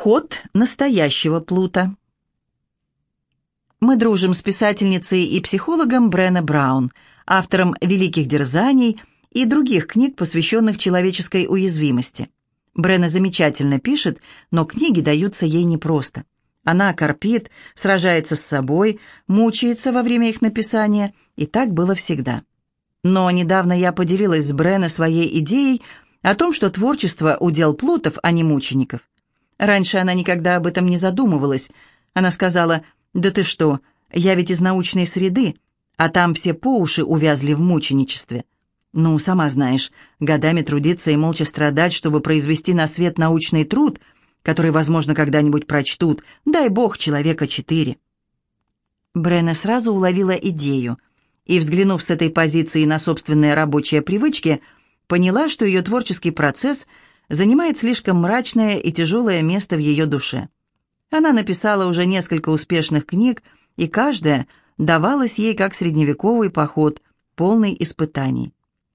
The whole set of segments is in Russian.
Ход настоящего Плута. Мы дружим с писательницей и психологом Бренна Браун, автором «Великих дерзаний» и других книг, посвященных человеческой уязвимости. Бренна замечательно пишет, но книги даются ей непросто. Она корпит, сражается с собой, мучается во время их написания, и так было всегда. Но недавно я поделилась с Бренна своей идеей о том, что творчество – удел плутов, а не мучеников. Раньше она никогда об этом не задумывалась. Она сказала, «Да ты что, я ведь из научной среды, а там все по уши увязли в мученичестве». Ну, сама знаешь, годами трудиться и молча страдать, чтобы произвести на свет научный труд, который, возможно, когда-нибудь прочтут, дай бог, человека четыре. Бренна сразу уловила идею и, взглянув с этой позиции на собственные рабочие привычки, поняла, что ее творческий процесс – занимает слишком мрачное и тяжелое место в ее душе. Она написала уже несколько успешных книг, и каждая давалась ей как средневековый поход, полный испытаний.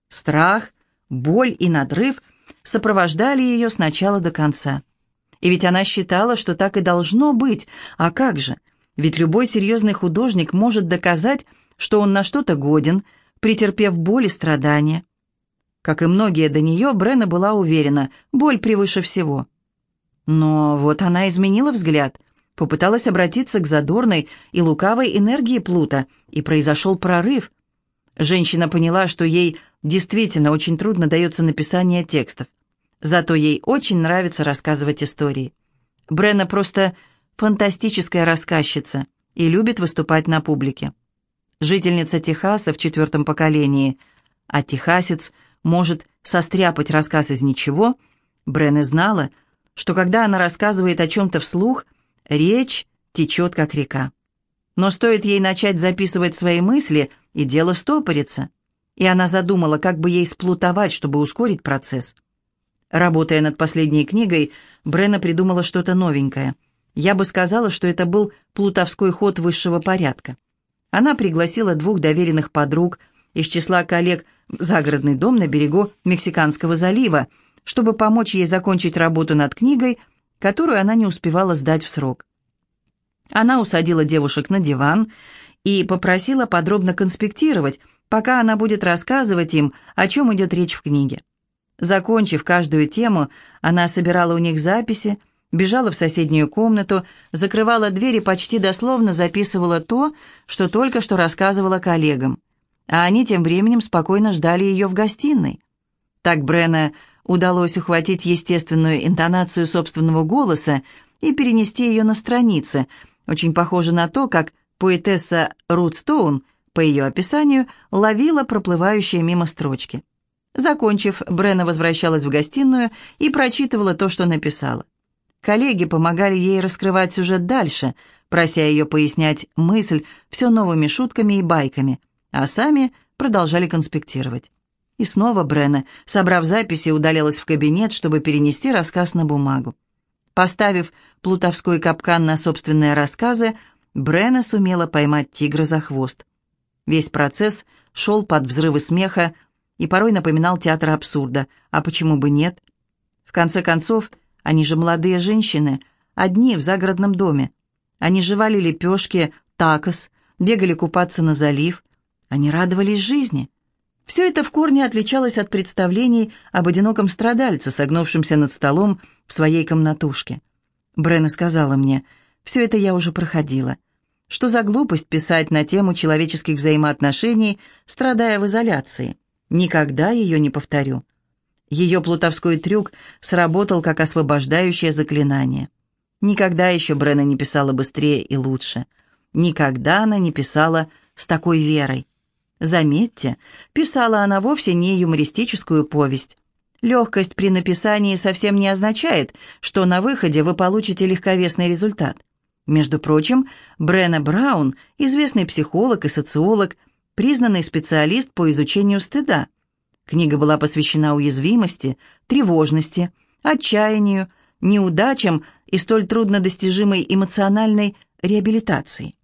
Страх, боль и надрыв сопровождали ее с начала до конца. И ведь она считала, что так и должно быть, а как же? Ведь любой серьезный художник может доказать, что он на что-то годен, претерпев боль и страдания. Как и многие до нее, Брена была уверена, боль превыше всего. Но вот она изменила взгляд, попыталась обратиться к задорной и лукавой энергии Плута, и произошел прорыв. Женщина поняла, что ей действительно очень трудно дается написание текстов. Зато ей очень нравится рассказывать истории. Брена просто фантастическая рассказчица и любит выступать на публике. Жительница Техаса в четвертом поколении, а техасец может состряпать рассказ из ничего, Брене знала, что когда она рассказывает о чем-то вслух, речь течет как река. Но стоит ей начать записывать свои мысли, и дело стопорится. И она задумала, как бы ей сплутовать, чтобы ускорить процесс. Работая над последней книгой, Брена придумала что-то новенькое. Я бы сказала, что это был плутовской ход высшего порядка. Она пригласила двух доверенных подруг из числа коллег загородный дом на берегу Мексиканского залива, чтобы помочь ей закончить работу над книгой, которую она не успевала сдать в срок. Она усадила девушек на диван и попросила подробно конспектировать, пока она будет рассказывать им, о чем идет речь в книге. Закончив каждую тему, она собирала у них записи, бежала в соседнюю комнату, закрывала дверь и почти дословно записывала то, что только что рассказывала коллегам а они тем временем спокойно ждали ее в гостиной. Так Брена удалось ухватить естественную интонацию собственного голоса и перенести ее на страницы, очень похоже на то, как поэтесса Рут Стоун, по ее описанию, ловила проплывающие мимо строчки. Закончив, Брена возвращалась в гостиную и прочитывала то, что написала. Коллеги помогали ей раскрывать сюжет дальше, прося ее пояснять мысль все новыми шутками и байками – а сами продолжали конспектировать. И снова Брена, собрав записи, удалялась в кабинет, чтобы перенести рассказ на бумагу. Поставив плутовской капкан на собственные рассказы, Брена сумела поймать тигра за хвост. Весь процесс шел под взрывы смеха и порой напоминал театр абсурда. А почему бы нет? В конце концов, они же молодые женщины, одни в загородном доме. Они жевали лепешки, такос, бегали купаться на залив, они радовались жизни. Все это в корне отличалось от представлений об одиноком страдальце, согнувшемся над столом в своей комнатушке. Брена сказала мне, «Все это я уже проходила. Что за глупость писать на тему человеческих взаимоотношений, страдая в изоляции? Никогда ее не повторю». Ее плутовской трюк сработал как освобождающее заклинание. Никогда еще Брена не писала быстрее и лучше. Никогда она не писала с такой верой. Заметьте, писала она вовсе не юмористическую повесть. Легкость при написании совсем не означает, что на выходе вы получите легковесный результат. Между прочим, Брена Браун, известный психолог и социолог, признанный специалист по изучению стыда. Книга была посвящена уязвимости, тревожности, отчаянию, неудачам и столь труднодостижимой эмоциональной реабилитации.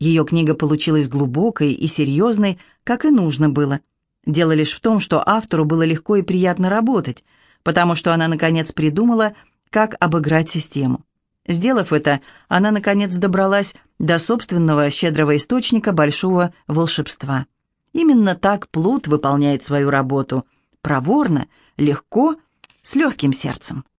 Ее книга получилась глубокой и серьезной, как и нужно было. Дело лишь в том, что автору было легко и приятно работать, потому что она, наконец, придумала, как обыграть систему. Сделав это, она, наконец, добралась до собственного щедрого источника большого волшебства. Именно так Плут выполняет свою работу. Проворно, легко, с легким сердцем.